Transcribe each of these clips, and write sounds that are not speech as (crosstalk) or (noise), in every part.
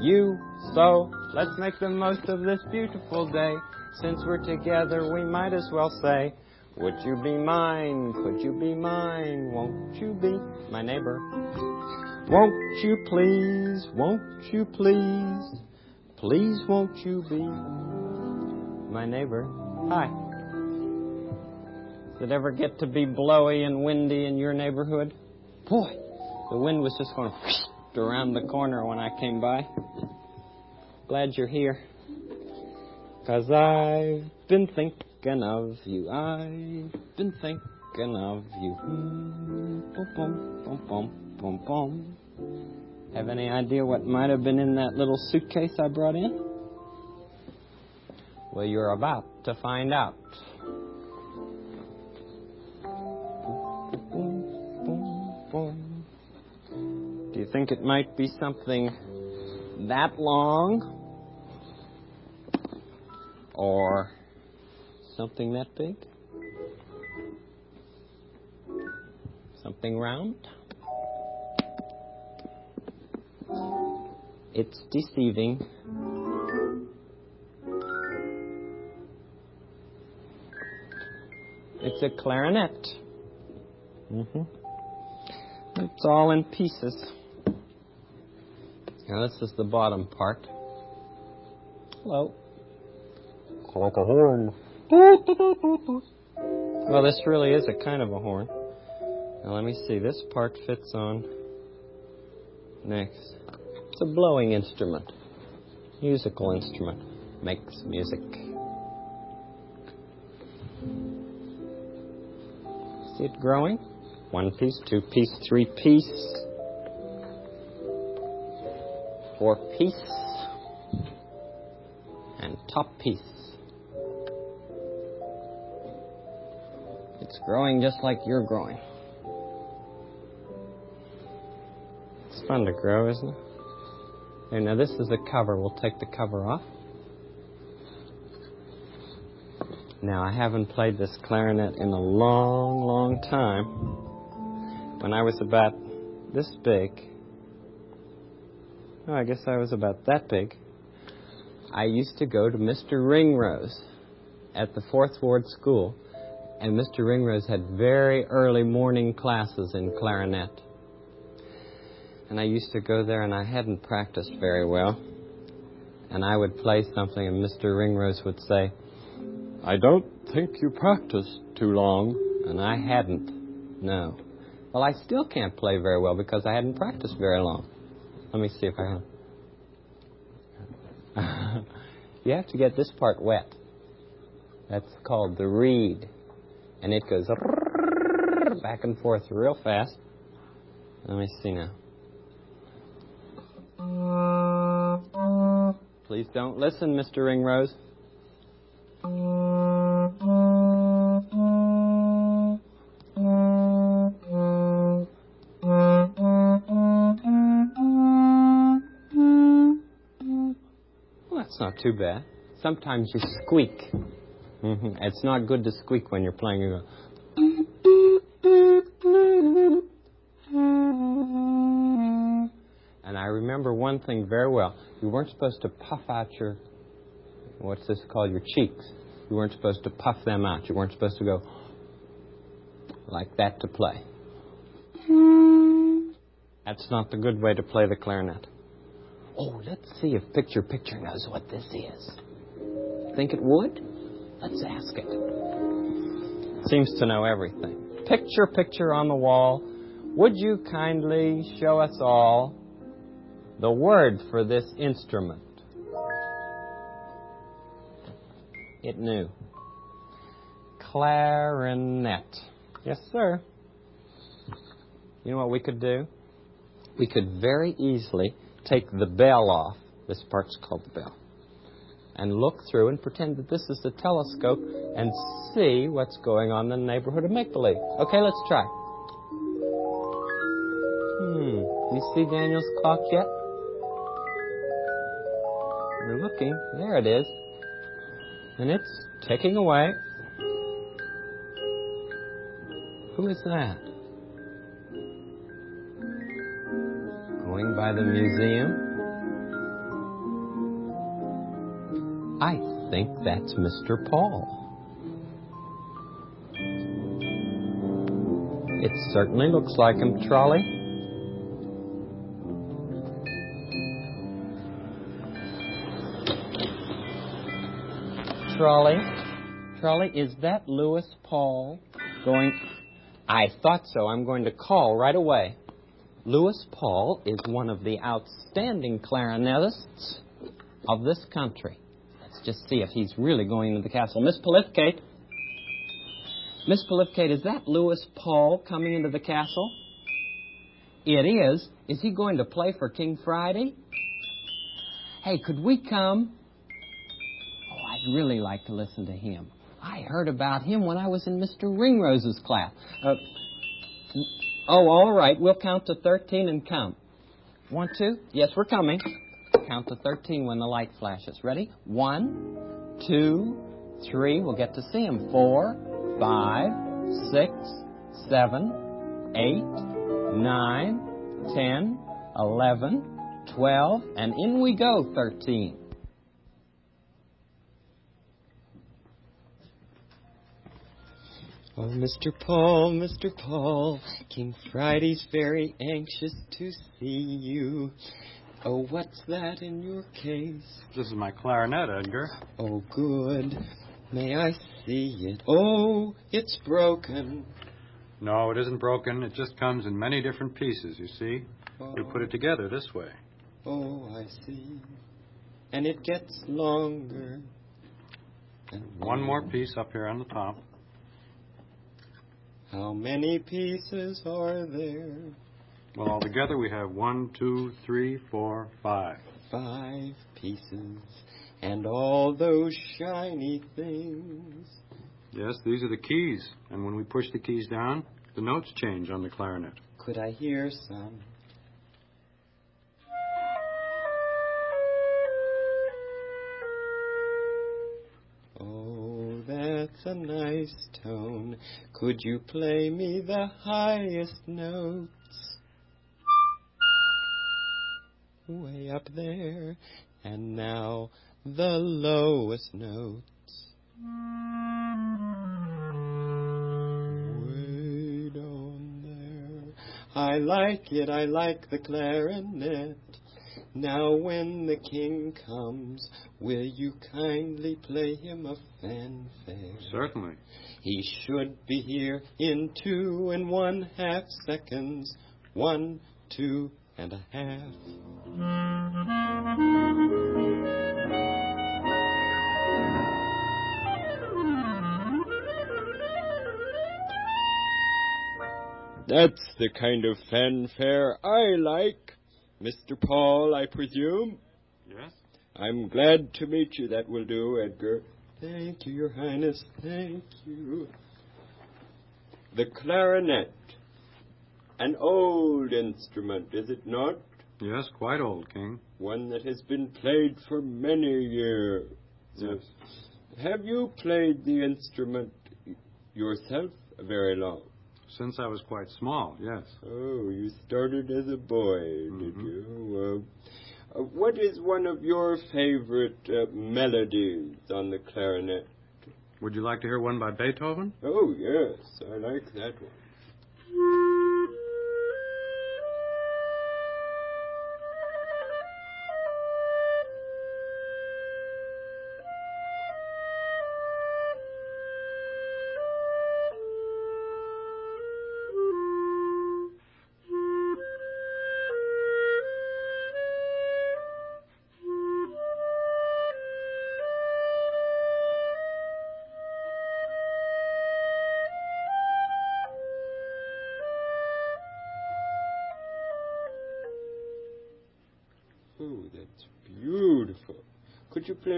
you. So let's make the most of this beautiful day. Since we're together, we might as well say, Would you be mine? Could you be mine? Won't you be my neighbor? Won't you please? Won't you please? Please won't you be my neighbor? Hi. Does it ever get to be blowy and windy in your neighborhood? Boy, the wind was just going around the corner when I came by. Glad you're here. Cause I've been thinking of you. I've been thinking of you. Have any idea what might have been in that little suitcase I brought in? Well, you're about to find out. Think it might be something that long? Or something that big? Something round? It's deceiving. It's a clarinet. Mm-hmm. It's all in pieces. Now this is the bottom part. Hello. Like a horn. Well, this really is a kind of a horn. Now let me see. This part fits on next. It's a blowing instrument. Musical instrument. Makes music. See it growing? One piece, two piece, three piece, four peace and top piece. It's growing just like you're growing. It's fun to grow, isn't it? Here, now this is the cover. We'll take the cover off. Now, I haven't played this clarinet in a long, long time. When I was about this big, oh, I guess I was about that big, I used to go to Mr. Ringrose at the Fourth Ward School, and Mr. Ringrose had very early morning classes in clarinet. And I used to go there, and I hadn't practiced very well. And I would play something, and Mr. Ringrose would say, I don't think you practiced too long. And I hadn't. No. Well, I still can't play very well because I hadn't practiced very long. Let me see if I can. (laughs) you have to get this part wet. That's called the reed. And it goes (laughs) back and forth real fast. Let me see now. Please don't listen, Mr. Ringrose. Too bad. Sometimes you squeak. Mm-hmm. It's not good to squeak when you're playing. You go. And I remember one thing very well. You weren't supposed to puff out your, what's this called, your cheeks. You weren't supposed to puff them out. You weren't supposed to go like that to play. That's not the good way to play the clarinet. Oh, let's see if Picture Picture knows what this is. Think it would? Let's ask it. Seems to know everything. Picture Picture on the wall. Would you kindly show us all the word for this instrument? It knew. Clarinet. Yes, sir. You know what we could do? We could very easily take the bell off This part's called the bell. And look through and pretend that this is the telescope and see what's going on in the neighborhood of make believe. Okay, let's try. Hmm. You see Daniel's clock yet? We're looking. There it is. And it's ticking away. Who is that? By the museum? I think that's Mr. Paul. It certainly looks like him, Trolley. Trolley, Trolley, is that Louis Paul going? I thought so. I'm going to call right away. Louis Paul is one of the outstanding clarinetists of this country. Let's just see if he's really going into the castle. Miss Paulificate. Miss Paulificate, is that Louis Paul coming into the castle? It is. Is he going to play for King Friday? Hey, could we come? Oh, I'd really like to listen to him. I heard about him when I was in Mr. Ringrose's class. Uh, oh, all right. We'll count to 13 and come. One, two. Yes, we're coming. Count to 13 when the light flashes. Ready? One, two, three. We'll get to see him. Four, five, six, seven, eight, nine, ten, eleven, twelve, and in we go, 13. Oh, Mr. Paul, Mr. Paul, King Friday's very anxious to see you. Oh, what's that in your case? This is my clarinet, Edgar. Oh, good. May I see it? Oh, it's broken. No, it isn't broken. It just comes in many different pieces, you see. Oh, You put it together this way. Oh, oh, I see. And it gets longer. And One more piece up here on the top. How many pieces are there? Well, altogether we have one, two, three, four, five. Five pieces. And all those shiny things. Yes, these are the keys. And when we push the keys down, the notes change on the clarinet. Could I hear some? A nice tone. Could you play me the highest notes? Way up there. And now the lowest notes. Way down there. I like it, I like the clarinet. Now when the king comes, will you kindly play him a fanfare? Certainly. He should be here in two and one half seconds. One, two and a half. That's the kind of fanfare I like. Mr. Paul, I presume? Yes? I'm glad to meet you. That will do, Edgar. Thank you, Your Highness. Thank you. The clarinet. An old instrument, is it not? Yes, quite old, King. One that has been played for many years. Yes. Have you played the instrument yourself very long? Since I was quite small, yes. Oh, you started as a boy, did Mhm. you? Uh, uh, what is one of your favorite uh, melodies on the clarinet? Would you like to hear one by Beethoven? Oh, yes, I like that one.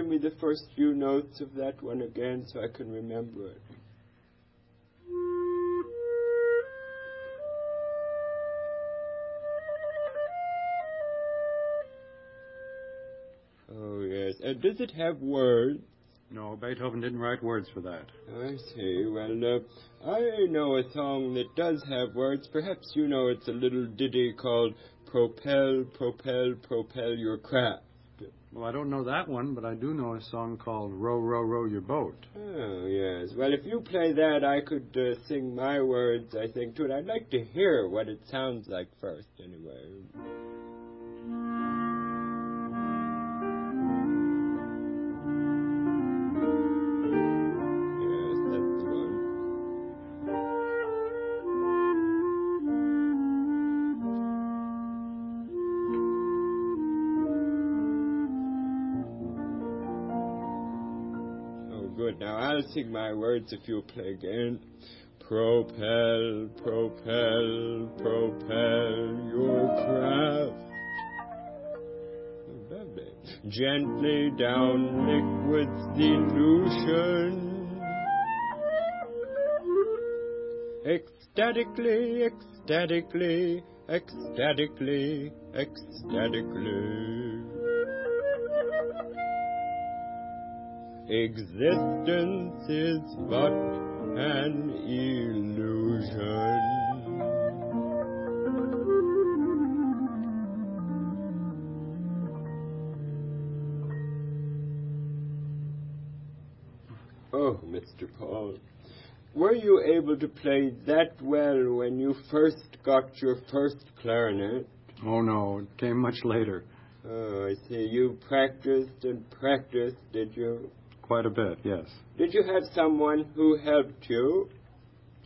Play me the first few notes of that one again so I can remember it? Oh, yes. Uh, does it have words? No, Beethoven didn't write words for that. I see. Well, uh, I know a song that does have words. Perhaps you know it's a little ditty called Propel, Propel, Propel Your Craft. Well, I don't know that one, but I do know a song called Row, Row, Row Your Boat. Oh, yes. Well, if you play that, I could uh, sing my words, I think, to it. I'd like to hear what it sounds like first, anyway. Good. Now I'll sing my words if you'll play again. Propel, propel, propel your craft. Gently down liquid's illusion. Ecstatically, ecstatically, ecstatically, ecstatically. Existence is but an illusion. Oh, Mr. Paul, were you able to play that well when you first got your first clarinet? Oh, no, it came much later. Oh, I see. You practiced and practiced, did you? Quite a bit, yes. Did you have someone who helped you?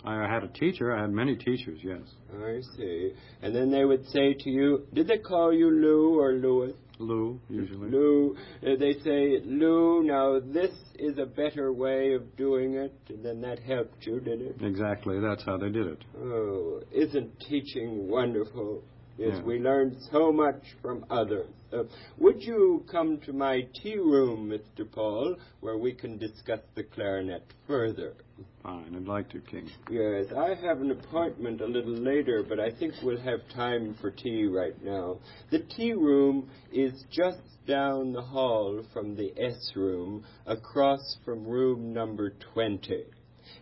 I had a teacher. I had many teachers, yes. I see. And then they would say to you, did they call you Lou or Louis? Lou, usually. Lou. Uh, they say, Lou, now this is a better way of doing it. And then that helped you, did it? Exactly, that's how they did it. Oh, isn't teaching wonderful? Yes, Yeah. we learn so much from others. Uh, would you come to my tea room, Mr. Paul, where we can discuss the clarinet further? Fine, I'd like to, King. Yes, I have an appointment a little later, but I think we'll have time for tea right now. The tea room is just down the hall from the S room, across from room number 20.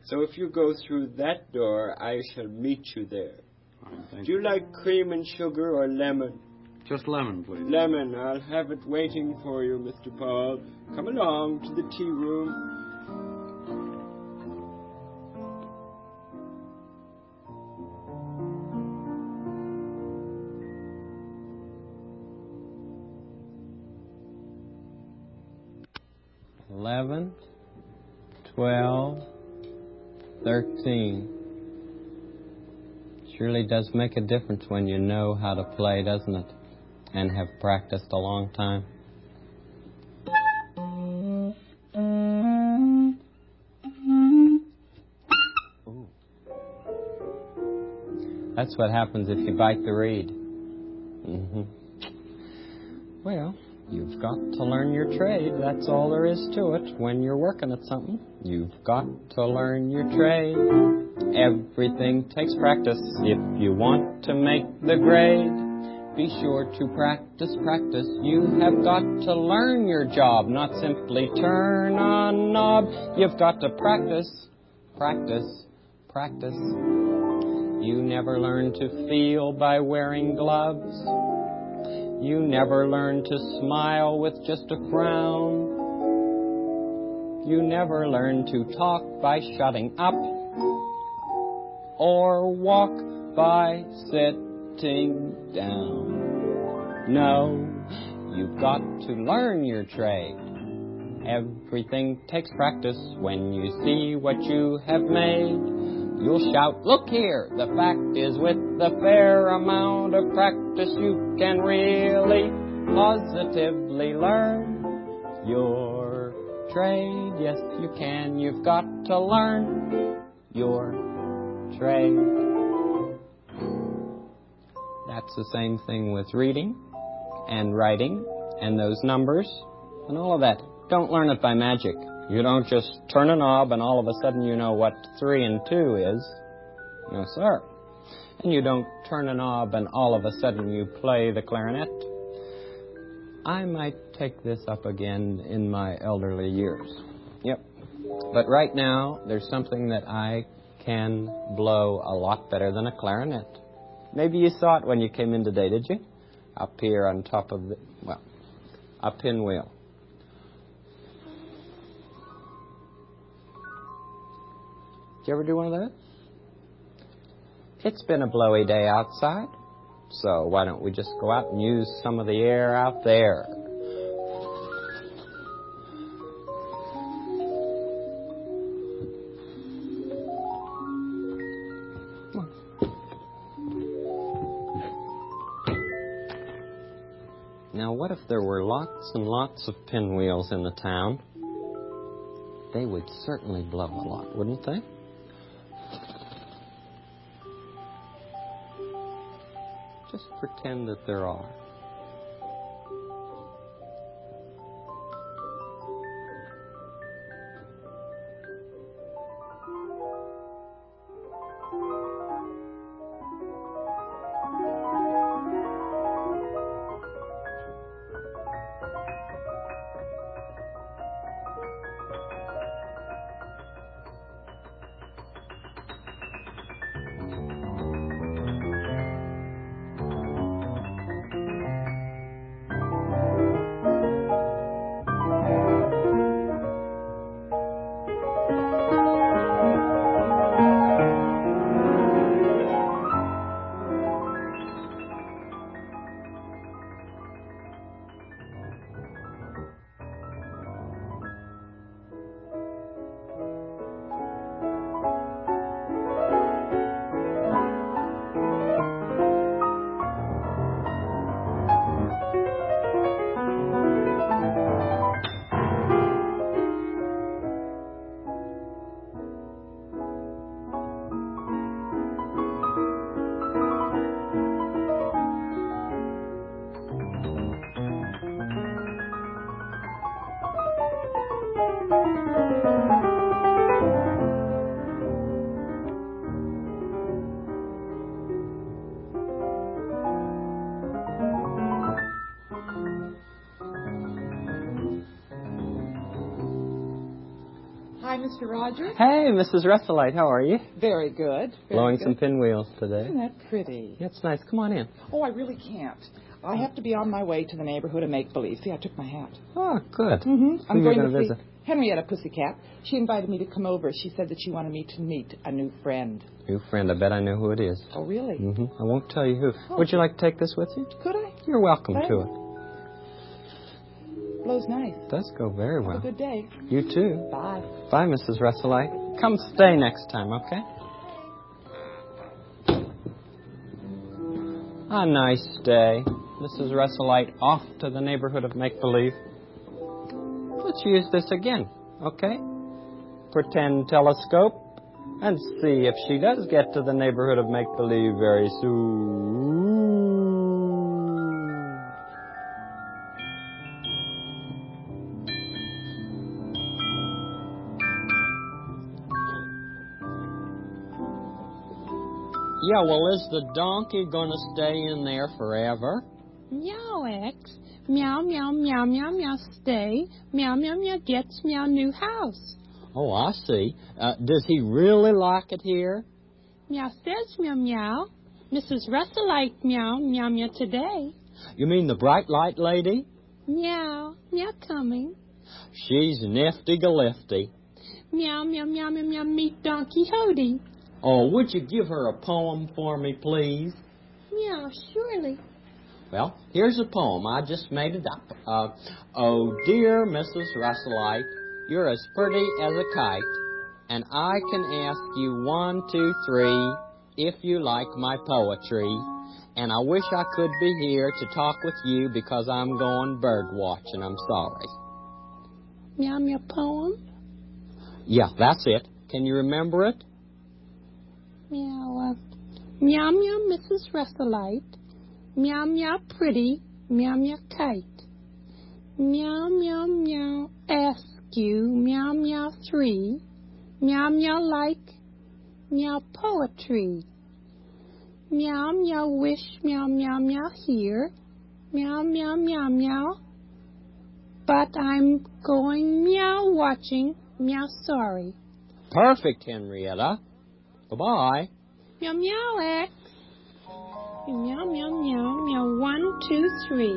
So if you go through that door, I shall meet you there. Fine, Do you like cream and sugar or lemon? Just lemon, please. Lemon. I'll have it waiting for you, Mr. Paul. Come along to the tea room. Eleven, twelve, thirteen. Surely does make a difference when you know how to play, doesn't it? And have practiced a long time. That's what happens if you bite the reed. hmm Well, you've got to learn your trade. That's all there is to it when you're working at something. You've got to learn your trade. Everything takes practice if you want to make the grade. Be sure to practice, practice. You have got to learn your job, not simply turn a knob. You've got to practice, practice, practice. You never learn to feel by wearing gloves. You never learn to smile with just a frown. You never learn to talk by shutting up or walk by sitting down. No, you've got to learn your trade. Everything takes practice when you see what you have made. You'll shout, look here, the fact is with the fair amount of practice you can really positively learn your trade. Yes, you can. You've got to learn your trade. That's the same thing with reading and writing and those numbers and all of that. Don't learn it by magic. You don't just turn a knob and all of a sudden you know what three and two is. No, sir. And you don't turn a knob and all of a sudden you play the clarinet. I might take this up again in my elderly years. Yep. But right now, there's something that I can blow a lot better than a clarinet. Maybe you saw it when you came in today, did you? Up here on top of the, well, a pinwheel. Did you ever do one of those? It's been a blowy day outside, so why don't we just go out and use some of the air out there? Lots and lots of pinwheels in the town? They would certainly blow a lot, wouldn't they? Just pretend that there are. Mr. Rogers. Hey, Mrs. Russellite, how are you? Very good. Very Blowing good. some pinwheels today. Isn't that pretty? Yeah, it's nice. Come on in. Oh, I really can't. I have to be on my way to the neighborhood of make believe. See, I took my hat. Oh, good. Mm-hmm. Who I'm going gonna to see visit? Henrietta Pussycat. She invited me to come over. She said that she wanted me to meet a new friend. New friend, I bet I know who it is. Oh, really? hmm I won't tell you who. Oh. Would you like to take this with you? Could I? You're welcome Thanks. to it. Blows nice. Does go very well. Have a good day. You too. Bye. Bye, Mrs. Russellite. Come stay next time, okay? A nice day. Mrs. Russellite off to the neighborhood of make believe. Let's use this again, okay? Pretend telescope and see if she does get to the neighborhood of make believe very soon. Yeah, well, is the donkey gonna stay in there forever? Meow X. Meow meow meow meow meow stay. Meow meow meow gets meow new house. Oh, I see. Uh, does he really like it here? Meow says meow meow. Mrs. Russell like meow meow meow today. You mean the bright light lady? Meow meow coming. She's nifty galifty. Meow meow meow meow meow meet Donkey Hodie. Oh, would you give her a poem for me, please? Meow surely. Well, here's a poem. I just made it up. Uh, oh, dear Mrs. Russellite, you're as pretty as a kite, and I can ask you one, two, three, if you like my poetry. And I wish I could be here to talk with you because I'm going bird watching. I'm sorry. Meow meow poem. Yeah, that's it. Can you remember it? Meow uh, meow meow Mrs. Russellite. Meow meow pretty. Meow meow kite. Meow, meow, meow. Ask you. Meow, meow, three. Meow, meow, like. Meow, poetry. Meow, meow, wish. Meow, meow, meow, here. Meow, meow, meow, meow. But I'm going meow watching. Meow, sorry. Perfect, Henrietta. Bye-bye. Meow, meow, X. Meow, meow, meow, meow. One, two, three.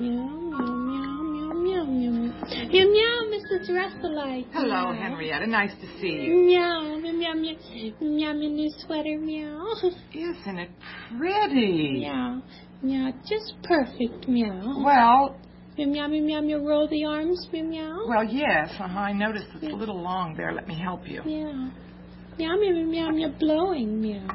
Meow, meow, meow, meow, meow, meow. Meow, meow, Mrs. Russellite. Hello, Henrietta. Nice to see you. Meow, meow, meow, meow, meow, meow, new sweater, meow. Isn't it pretty? Meow, meow, just perfect, meow. Well, Meow, meow, meow, meow, meow, roll the arms, meow, meow. well, yes. Uh-huh. I noticed it's a little long there. Let me help you. Meow. Meow, meow, meow, meow, blowing, meow.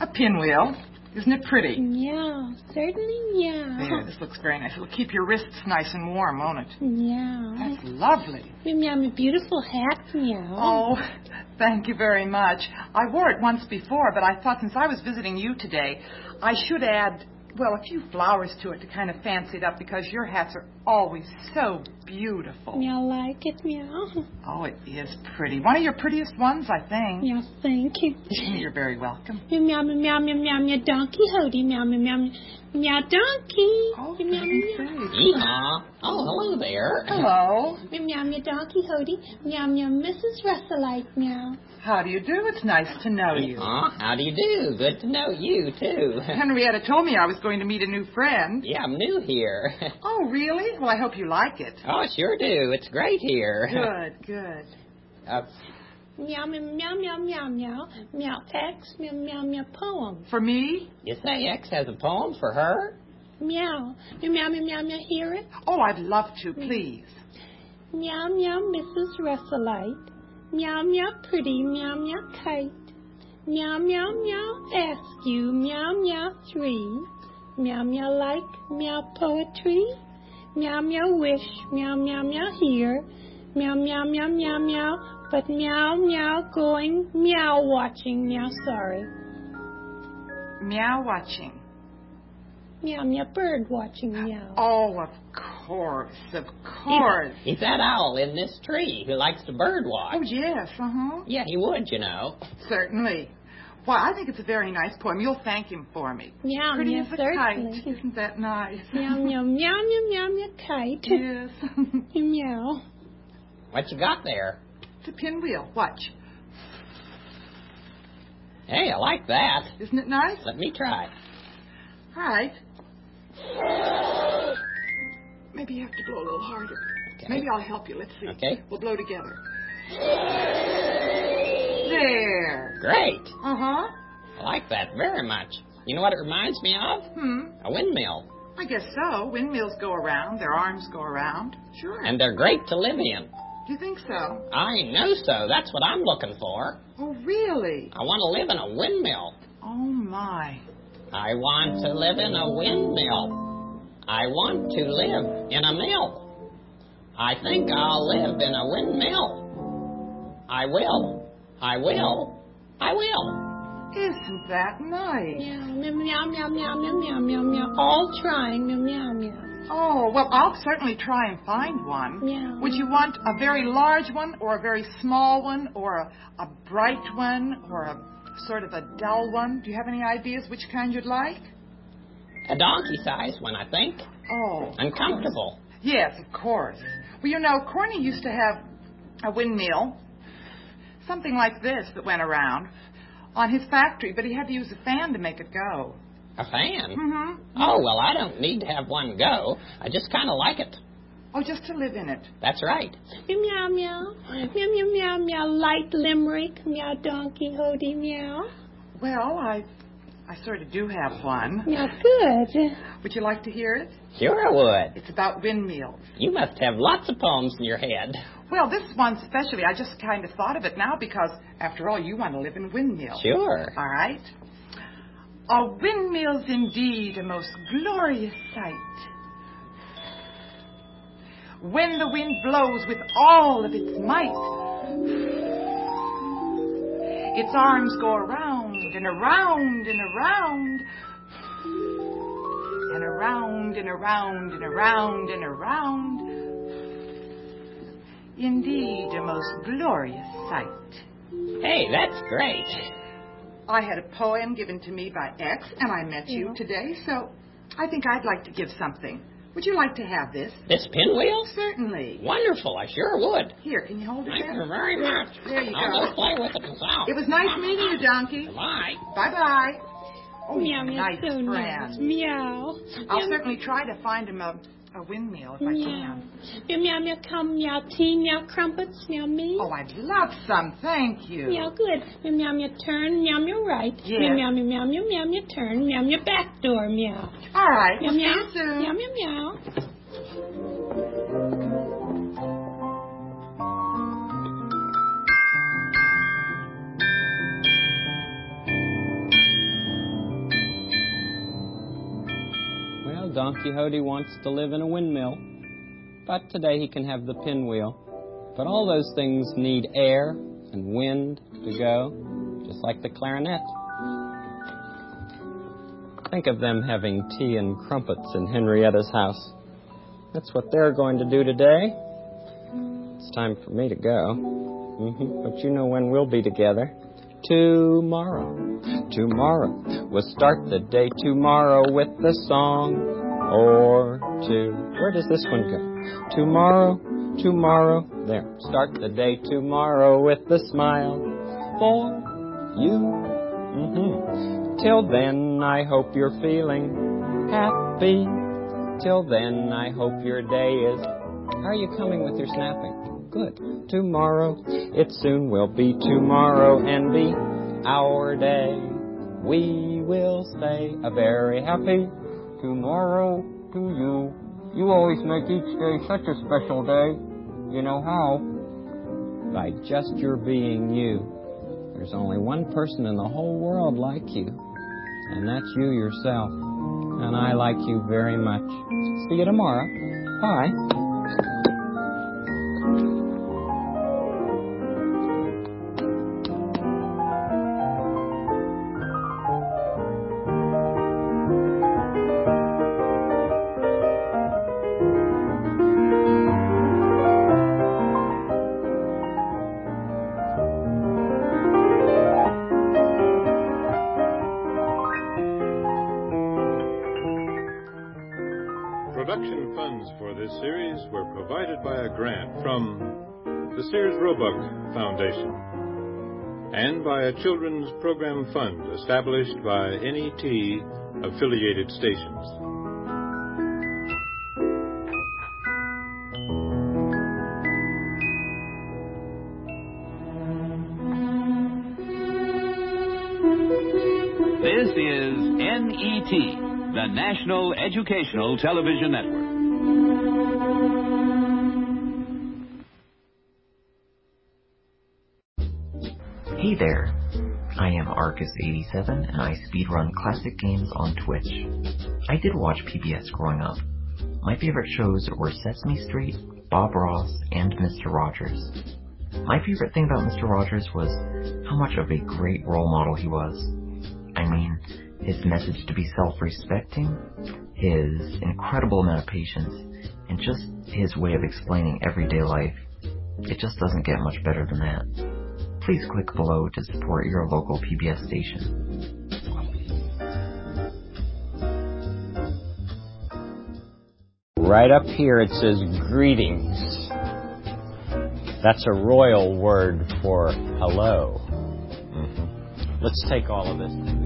A pinwheel. Isn't it pretty? Yeah, certainly yeah. There, this looks very nice. It'll keep your wrists nice and warm, won't it? Yeah. That's lovely. Meow, meow, meow, beautiful hat, meow. Oh, thank you very much. I wore it once before, but I thought since I was visiting you today, I should add, well, a few flowers to it to kind of fancy it up because your hats are always so beautiful. Meow, like it, meow. Oh, it is pretty. One of your prettiest ones, I think. Meow, thank you. (laughs) You're very welcome. Meow, meow, meow, meow, meow, meow, Donkey Hodie, meow, meow, meow, meow, donkey. Oh, meow, meow, meow. Oh, hello there. Hello. Meow, meow, meow, Donkey Hodie, meow, meow, Mrs. Russellite, meow. How do you do? It's nice to know you. Aw, how do you do? Good to know you, too. (laughs) Henrietta told me I was going to meet a new friend. yeah, I'm new here. Oh, really? Well, I hope you like it. oh, sure do. It's great here. Good, good. Uh, Meow, meow, meow, meow, meow, meow, meow, X, meow, meow, meow, poem. For me? you say X has a poem for her? Meow, meow, meow, meow, meow, meow, hear it? Oh, I'd love to, please. Meow, meow, Mrs. Russellite. Meow, meow, pretty, meow, meow, kite. Meow, meow, meow, ask you, meow, meow, three. Meow, meow, like, meow, poetry. Meow, meow, wish, meow, meow, meow, here. Meow, meow, meow, meow, meow, but meow, meow, going, meow, watching, meow, sorry. Meow watching. Meow, meow, bird watching, meow. Oh, of course, of course. He's that owl in this tree who likes to bird watch. Oh, yes, uh huh. Yeah, he would, you know. Certainly. Why, I think it's a very nice poem. You'll thank him for me. Meow, Pretty meow, as a certainly. kite. Isn't that nice? Meow, meow, meow, meow, meow, meow, kite. yes. (laughs) Meow. What you got there? it's a pinwheel. Watch. Hey, I like that. Isn't it nice? Let me try. All right. Maybe you have to blow a little harder. Okay. Maybe I'll help you. Let's see. Okay. We'll blow together. There. Great. Uh huh. I like that very much. You know what it reminds me of? Hmm. A windmill. I guess so. Windmills go around. Their arms go around. Sure. And they're great to live in. Do you think so? I know so. That's what I'm looking for. Oh, really? I want to live in a windmill. Oh, my. I want to live in a windmill. I want to live in a mill. I think I'll live in a windmill. I will. I will. I will. Isn't that nice? Meow, meow, meow, meow, meow, meow, meow, meow. All trying, meow, meow, meow. Oh, well, I'll certainly try and find one. Meow. Would you want a very large one or a very small one or a, a bright one or a sort of a dull one? Do you have any ideas which kind you'd like? A donkey sized one, I think. Oh. And comfortable. Yes, of course. Well, you know, Corney used to have a windmill, something like this that went around on his factory, but he had to use a fan to make it go. A fan. Mm-hmm. Oh, well, I don't need to have one go. I just kind of like it. Oh, just to live in it. That's right. Meow, meow, meow, meow, meow, meow, light limerick, meow, donkey, hody, meow. Well, I, I sort of do have one. Meow, good. Would you like to hear it? Sure I would. It's about windmills. You must have lots of poems in your head. Well, this one especially, I just kind of thought of it now because, after all, you want to live in windmills. Sure. All right. A windmill's indeed a most glorious sight. When the wind blows with all of its might, its arms go around and around and around and around. and around and around and around and around. Indeed, a most glorious sight. Hey, that's great. I had a poem given to me by X, and I met you today, so I think I'd like to give something. Would you like to have this? This pinwheel? Certainly. Wonderful, I sure would. Here, can you hold it Thank there? you very much. There you I'll go. go play with it myself. It was nice meeting you, Donkey. Bye. Bye bye. Oh, meow, you're meow, nice so nice. Meow. I'll meow, certainly try to find him a, a windmill if I meow. can. Meow, meow, meow, come, meow, tea, meow, crumpets, meow, me. Oh, I'd love some. Thank you. Meow, good. Meow, meow, meow, turn, meow, meow, right. Yes. Meow, meow, meow, meow, meow, meow, turn, meow, meow, back door, meow. All right. Meow, We'll see you soon. meow, meow, meow. Donkey Hodie wants to live in a windmill, but today he can have the pinwheel. But all those things need air and wind to go, just like the clarinet. Think of them having tea and crumpets in Henrietta's house. That's what they're going to do today. It's time for me to go. hmm But you know when we'll be together. Tomorrow. Tomorrow. We'll start the day tomorrow with the song or two. Where does this one go? Tomorrow. Tomorrow. There. Start the day tomorrow with a smile for you. Mm-hmm. Till then, I hope you're feeling happy. Till then, I hope your day is. Are you coming with your snapping? Good. Tomorrow, it soon will be tomorrow and be our day. We will say a very happy tomorrow to you. You always make each day such a special day. You know how? By just your being you. There's only one person in the whole world like you, and that's you yourself. And I like you very much. See you tomorrow. Bye. Production funds for this series were provided by a grant from the Sears Roebuck Foundation and by a children's program fund established by NET affiliated stations. The National Educational Television Network. Hey there! I am Arcus87 and I speedrun classic games on Twitch. I did watch PBS growing up. My favorite shows were Sesame Street, Bob Ross, and Mr. Rogers. My favorite thing about Mr. Rogers was how much of a great role model he was. I mean, his message to be self-respecting, his incredible amount of patience, and just his way of explaining everyday life. It just doesn't get much better than that please click below to support your local PBS station. Right up here it says greetings. That's a royal word for hello. Mhm. Let's take all of this.